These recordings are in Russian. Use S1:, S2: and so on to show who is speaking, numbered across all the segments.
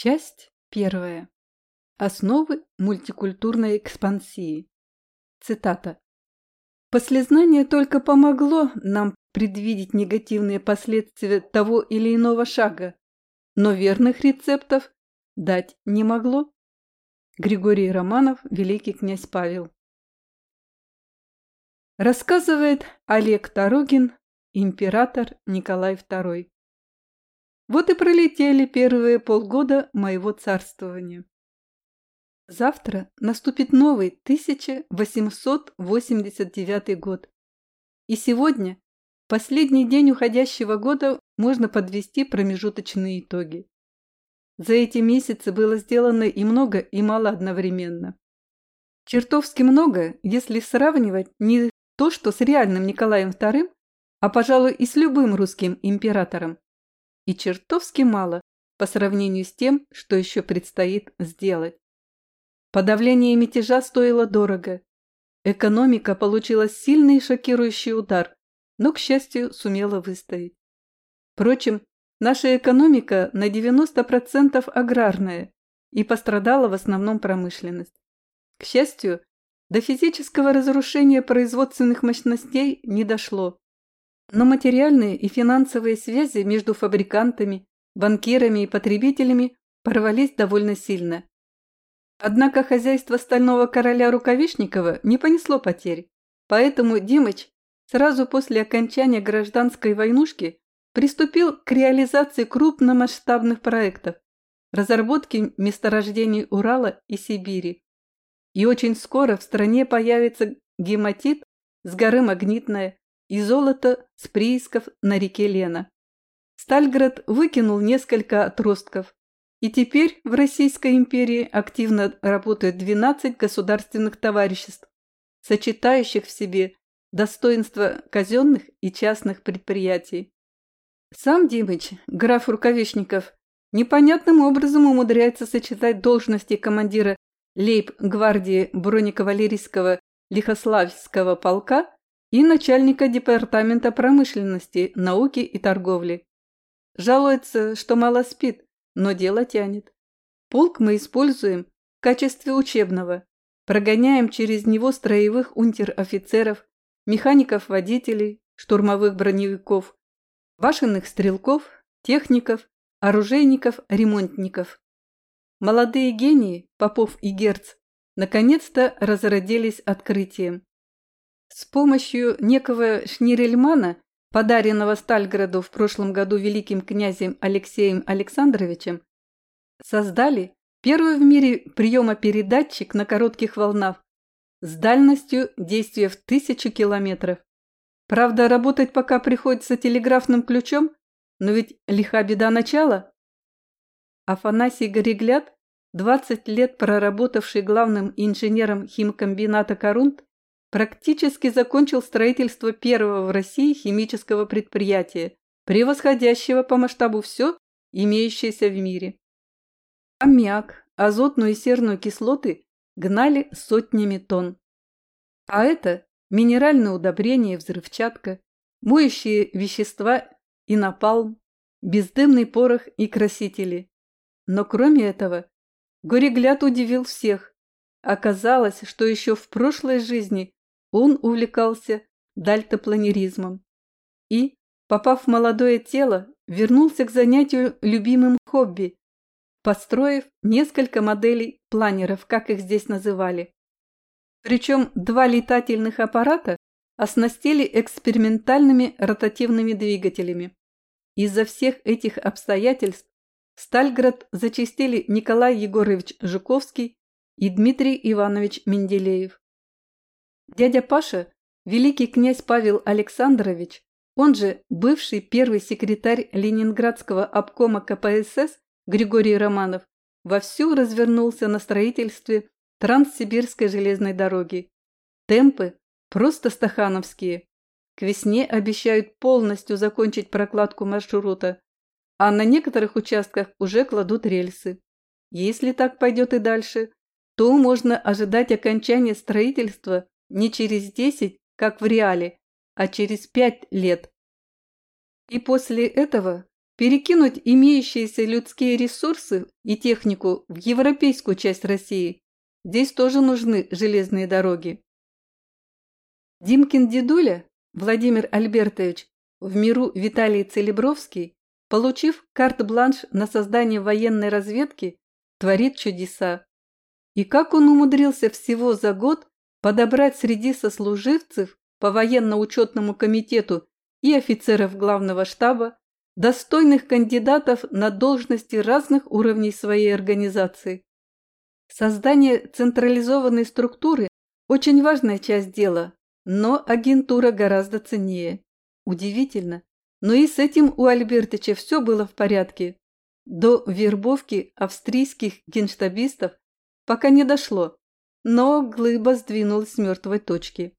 S1: Часть первая. Основы мультикультурной экспансии. Цитата. Послезнание только помогло нам предвидеть негативные последствия того или иного шага, но верных рецептов дать не могло. Григорий Романов, великий князь Павел. Рассказывает Олег Тарогин, император Николай II. Вот и пролетели первые полгода моего царствования. Завтра наступит новый 1889 год. И сегодня, последний день уходящего года, можно подвести промежуточные итоги. За эти месяцы было сделано и много, и мало одновременно. Чертовски много, если сравнивать не то, что с реальным Николаем II, а, пожалуй, и с любым русским императором и чертовски мало по сравнению с тем, что еще предстоит сделать. Подавление мятежа стоило дорого. Экономика получила сильный шокирующий удар, но, к счастью, сумела выстоять. Впрочем, наша экономика на 90% аграрная и пострадала в основном промышленность. К счастью, до физического разрушения производственных мощностей не дошло. Но материальные и финансовые связи между фабрикантами, банкирами и потребителями порвались довольно сильно. Однако хозяйство стального короля Рукавишникова не понесло потерь, поэтому Димыч сразу после окончания гражданской войнушки приступил к реализации крупномасштабных проектов, разработке месторождений Урала и Сибири. И очень скоро в стране появится гематит с горы Магнитная, и золото с приисков на реке Лена. Стальград выкинул несколько отростков, и теперь в Российской империи активно работает 12 государственных товариществ, сочетающих в себе достоинства казенных и частных предприятий. Сам Димыч, граф Рукавишников, непонятным образом умудряется сочетать должности командира лейб-гвардии бронекавалерийского Лихославского полка и начальника Департамента промышленности, науки и торговли. Жалуется, что мало спит, но дело тянет. Полк мы используем в качестве учебного. Прогоняем через него строевых унтер-офицеров, механиков-водителей, штурмовых броневиков, башенных стрелков, техников, оружейников, ремонтников. Молодые гении, Попов и Герц, наконец-то разродились открытием. С помощью некого Шнирельмана, подаренного Стальграду в прошлом году великим князем Алексеем Александровичем, создали первый в мире приемопередатчик на коротких волнах с дальностью действия в тысячу километров. Правда, работать пока приходится телеграфным ключом, но ведь лиха беда начала. Афанасий Горегляд, 20 лет проработавший главным инженером химкомбината «Корунт», практически закончил строительство первого в России химического предприятия, превосходящего по масштабу все, имеющееся в мире. Аммиак, азотную и серную кислоты гнали сотнями тонн. А это минеральные удобрения, взрывчатка, моющие вещества и напалм, бездымный порох и красители. Но кроме этого, Горегляд удивил всех. Оказалось, что еще в прошлой жизни он увлекался дальтопланеризмом и, попав в молодое тело, вернулся к занятию любимым хобби, построив несколько моделей планеров, как их здесь называли. Причем два летательных аппарата оснастили экспериментальными ротативными двигателями. Из-за всех этих обстоятельств Стальград зачистили Николай Егорович Жуковский и Дмитрий Иванович Менделеев. Дядя Паша, великий князь Павел Александрович, он же бывший первый секретарь Ленинградского обкома КПСС Григорий Романов, вовсю развернулся на строительстве Транссибирской железной дороги. Темпы просто стахановские. К весне обещают полностью закончить прокладку маршрута, а на некоторых участках уже кладут рельсы. Если так пойдет и дальше, то можно ожидать окончания строительства не через десять, как в реале, а через пять лет. И после этого перекинуть имеющиеся людские ресурсы и технику в европейскую часть России. Здесь тоже нужны железные дороги. Димкин дедуля, Владимир Альбертович, в миру Виталий Целебровский, получив карт-бланш на создание военной разведки, творит чудеса. И как он умудрился всего за год подобрать среди сослуживцев по военно-учетному комитету и офицеров главного штаба достойных кандидатов на должности разных уровней своей организации. Создание централизованной структуры – очень важная часть дела, но агентура гораздо ценнее. Удивительно, но и с этим у Альбертыча все было в порядке. До вербовки австрийских генштабистов пока не дошло, но глыба сдвинулась с мертвой точки.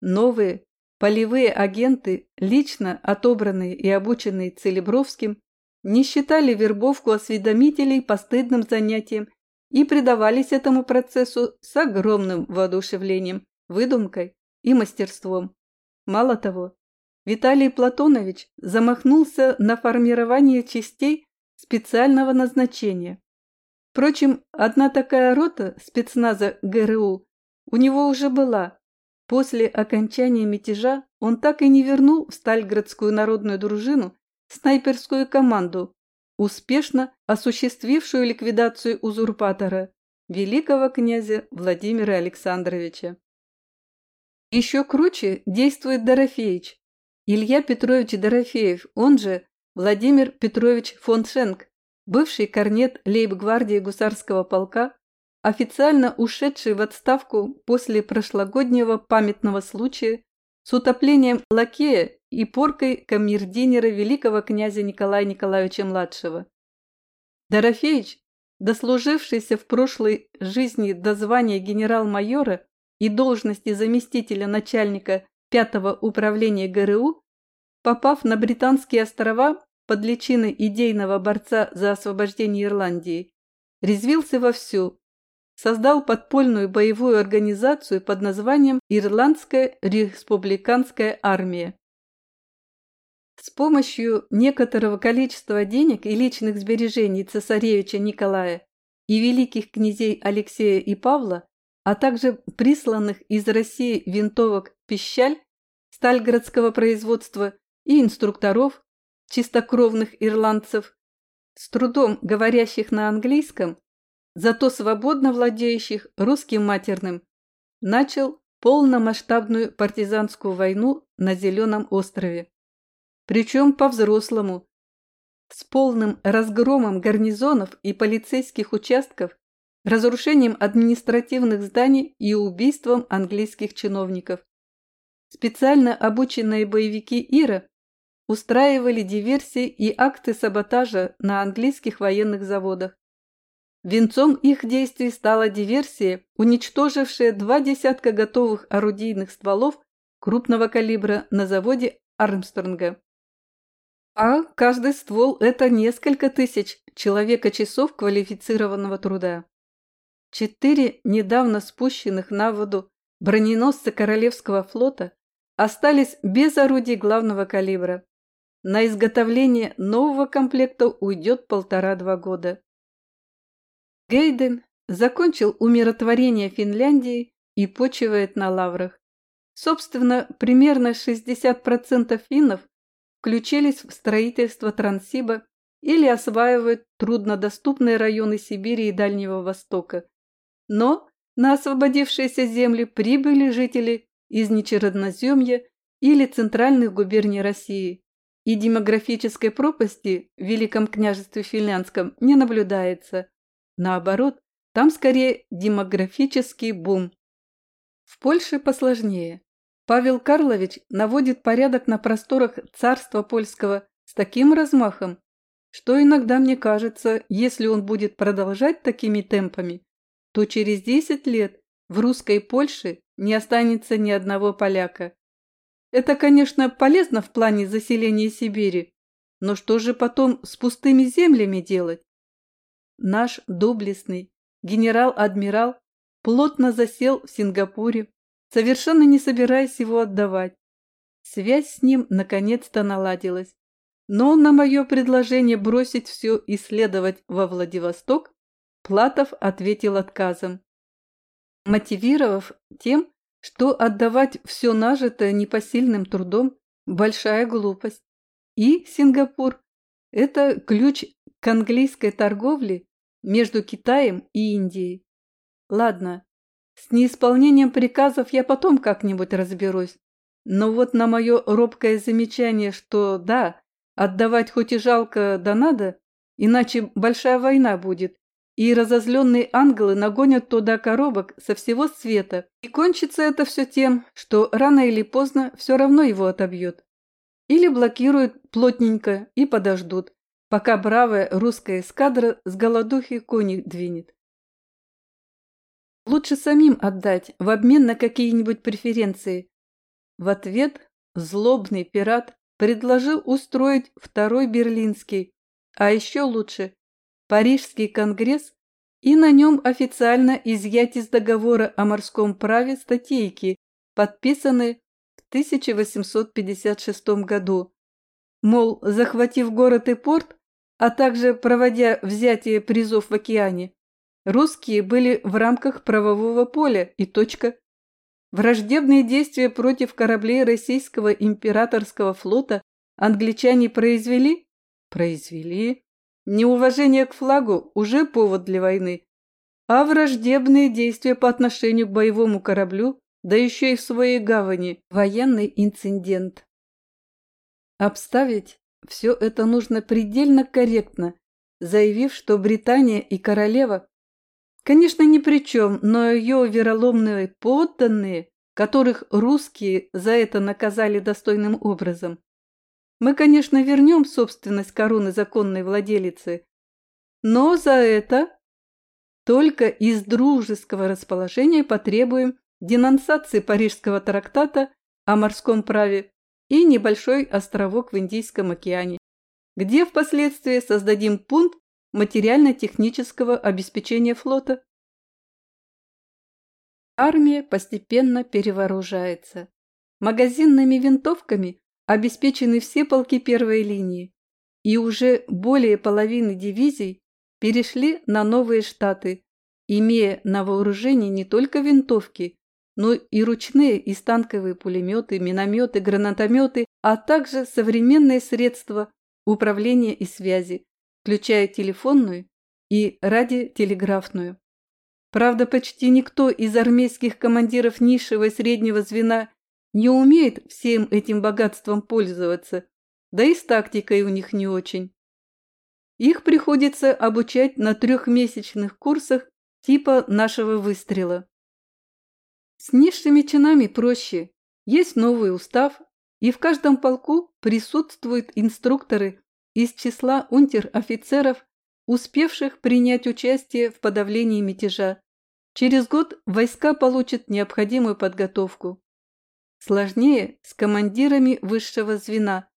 S1: Новые полевые агенты, лично отобранные и обученные Целебровским, не считали вербовку осведомителей постыдным занятием и предавались этому процессу с огромным воодушевлением, выдумкой и мастерством. Мало того, Виталий Платонович замахнулся на формирование частей специального назначения. Впрочем, одна такая рота спецназа ГРУ у него уже была. После окончания мятежа он так и не вернул в Стальградскую народную дружину снайперскую команду, успешно осуществившую ликвидацию узурпатора, великого князя Владимира Александровича. Еще круче действует Дорофеич, Илья Петрович Дорофеев, он же Владимир Петрович фон Шенк, бывший корнет лейб-гвардии гусарского полка, официально ушедший в отставку после прошлогоднего памятного случая с утоплением лакея и поркой камердинера великого князя Николая Николаевича-младшего. Дорофеич, дослужившийся в прошлой жизни до звания генерал-майора и должности заместителя начальника пятого управления ГРУ, попав на Британские острова под личиной идейного борца за освобождение Ирландии, резвился вовсю, создал подпольную боевую организацию под названием Ирландская республиканская армия. С помощью некоторого количества денег и личных сбережений цесаревича Николая и великих князей Алексея и Павла а также присланных из России винтовок «Пищаль» стальгородского производства и инструкторов, чистокровных ирландцев, с трудом говорящих на английском, зато свободно владеющих русским матерным, начал полномасштабную партизанскую войну на Зеленом острове. Причем по-взрослому, с полным разгромом гарнизонов и полицейских участков разрушением административных зданий и убийством английских чиновников. Специально обученные боевики Ира устраивали диверсии и акты саботажа на английских военных заводах. Венцом их действий стала диверсия, уничтожившая два десятка готовых орудийных стволов крупного калибра на заводе Армстронга. А каждый ствол – это несколько тысяч человека-часов квалифицированного труда. Четыре недавно спущенных на воду броненосца Королевского флота остались без орудий главного калибра. На изготовление нового комплекта уйдет полтора-два года. Гейден закончил умиротворение Финляндии и почивает на лаврах. Собственно, примерно 60% финнов включились в строительство Транссиба или осваивают труднодоступные районы Сибири и Дальнего Востока, но на освободившиеся земли прибыли жители из Нечеродноземья или центральных губерний России, и демографической пропасти в Великом княжестве Финляндском не наблюдается. Наоборот, там скорее демографический бум. В Польше посложнее. Павел Карлович наводит порядок на просторах царства польского с таким размахом, что иногда мне кажется, если он будет продолжать такими темпами, то через 10 лет в русской Польше не останется ни одного поляка. Это, конечно, полезно в плане заселения Сибири, но что же потом с пустыми землями делать? Наш доблестный генерал-адмирал плотно засел в Сингапуре, совершенно не собираясь его отдавать. Связь с ним наконец-то наладилась. Но на мое предложение бросить все и следовать во Владивосток Платов ответил отказом, мотивировав тем, что отдавать все нажитое непосильным трудом – большая глупость. И Сингапур – это ключ к английской торговле между Китаем и Индией. Ладно, с неисполнением приказов я потом как-нибудь разберусь. Но вот на мое робкое замечание, что да, отдавать хоть и жалко, да надо, иначе большая война будет, и разозленные ангелы нагонят туда коробок со всего света, и кончится это все тем, что рано или поздно все равно его отобьет. Или блокируют плотненько и подождут, пока бравая русская эскадра с голодухи кони двинет. Лучше самим отдать в обмен на какие-нибудь преференции. В ответ злобный пират предложил устроить второй берлинский, а еще лучше Парижский конгресс и на нем официально изъять из договора о морском праве статейки, подписанные в 1856 году. Мол, захватив город и порт, а также проводя взятие призов в океане, русские были в рамках правового поля и точка. Враждебные действия против кораблей российского императорского флота англичане произвели? Произвели. Неуважение к флагу уже повод для войны, а враждебные действия по отношению к боевому кораблю, да еще и в своей гавани, военный инцидент. Обставить все это нужно предельно корректно, заявив, что Британия и королева, конечно, ни при чем, но ее вероломные подданные, которых русские за это наказали достойным образом, мы, конечно, вернем собственность короны законной владелицы, но за это только из дружеского расположения потребуем денонсации Парижского трактата о морском праве и небольшой островок в Индийском океане, где впоследствии создадим пункт материально-технического обеспечения флота. Армия постепенно перевооружается. Магазинными винтовками обеспечены все полки первой линии, и уже более половины дивизий перешли на новые штаты, имея на вооружении не только винтовки, но и ручные и станковые пулеметы, минометы, гранатометы, а также современные средства управления и связи, включая телефонную и радиотелеграфную. Правда, почти никто из армейских командиров низшего и среднего звена не умеет всем этим богатством пользоваться, да и с тактикой у них не очень. Их приходится обучать на трехмесячных курсах типа нашего выстрела. С низшими чинами проще. Есть новый устав, и в каждом полку присутствуют инструкторы из числа унтер-офицеров, успевших принять участие в подавлении мятежа. Через год войска получат необходимую подготовку. Сложнее с командирами высшего звена,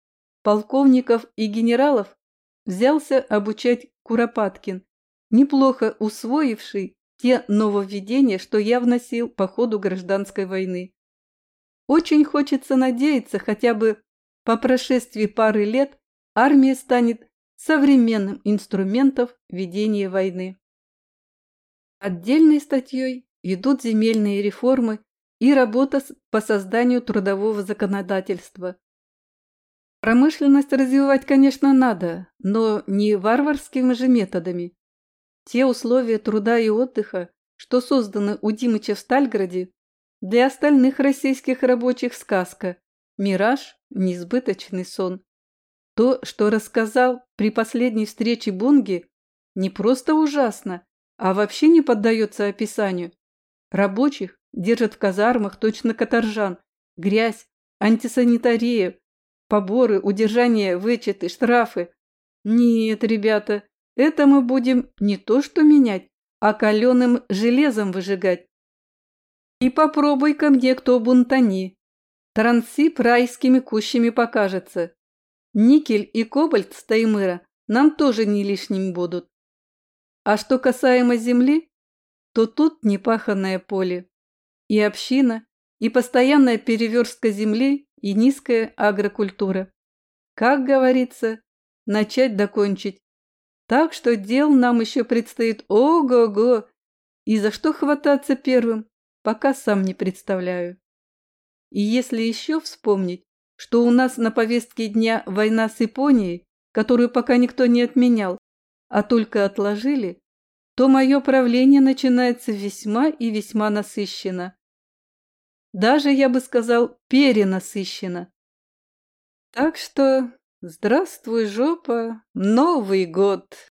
S1: полковников и генералов взялся обучать Куропаткин, неплохо усвоивший те нововведения, что я вносил по ходу гражданской войны. Очень хочется надеяться, хотя бы по прошествии пары лет армия станет современным инструментом ведения войны. Отдельной статьей идут земельные реформы и работа по созданию трудового законодательства. Промышленность развивать, конечно, надо, но не варварскими же методами. Те условия труда и отдыха, что созданы у Димыча в Стальграде, для остальных российских рабочих сказка, мираж, несбыточный сон. То, что рассказал при последней встрече Бунги, не просто ужасно, а вообще не поддается описанию. Рабочих Держат в казармах точно каторжан. Грязь, антисанитария, поборы, удержание, вычеты, штрафы. Нет, ребята, это мы будем не то что менять, а каленым железом выжигать. И попробуй ко мне кто бунтани. Трансип райскими кущами покажется. Никель и кобальт с Таймыра нам тоже не лишними будут. А что касаемо земли, то тут непаханное поле и община, и постоянная переверстка земли, и низкая агрокультура. Как говорится, начать докончить. Так что дел нам еще предстоит ого-го, и за что хвататься первым, пока сам не представляю. И если еще вспомнить, что у нас на повестке дня война с Японией, которую пока никто не отменял, а только отложили, то мое правление начинается весьма и весьма насыщенно. Даже, я бы сказал, перенасыщенно. Так что здравствуй, жопа, Новый год!